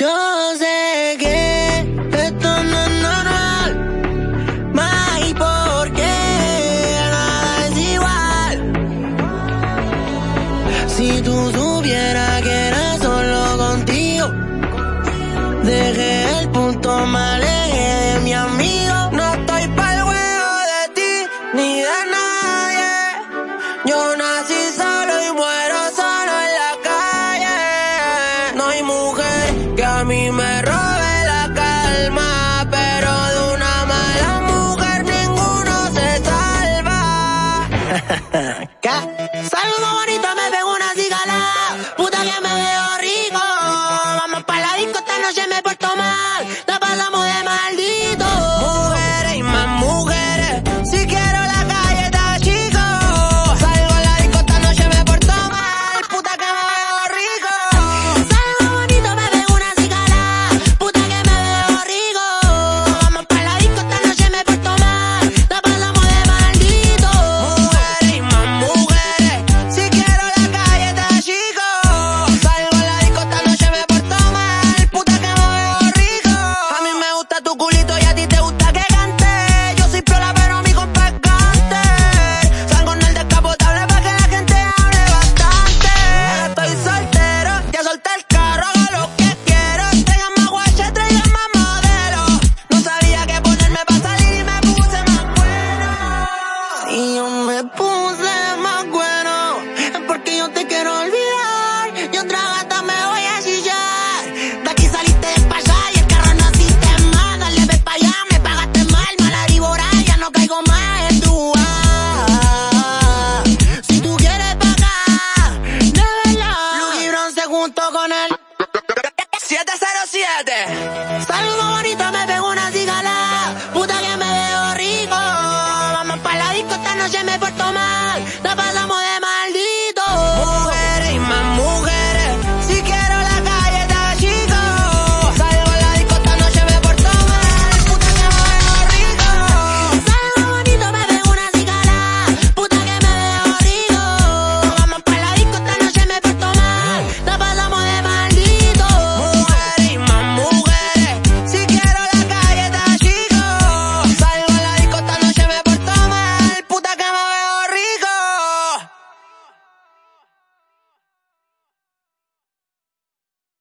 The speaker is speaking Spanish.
Yo sé que esto no es normal, más y por qué nada es igual. Si tú supieras que era solo contigo, dejé el punto mal a mí me robe la calma, pero de una mala mujer ninguno se salva. ¿Qué? Salgo bonito, me pego una cigala. Puta que me veo rico. Vamos pa' la disco, esta noche me porto mal. La pasamos de maldito. Y yo me puse más bueno, es porque yo te quiero olvidar. Y otra gata me voy a chillar. De aquí saliste despachada y el carro no hiciste más. Dale, ve pa' allá, me pagaste mal, mala víbora, ya no caigo más en tu ah. Si tú quieres pagar, de verdad. Luke Bronce junto con él. 707. Salgo bonito, me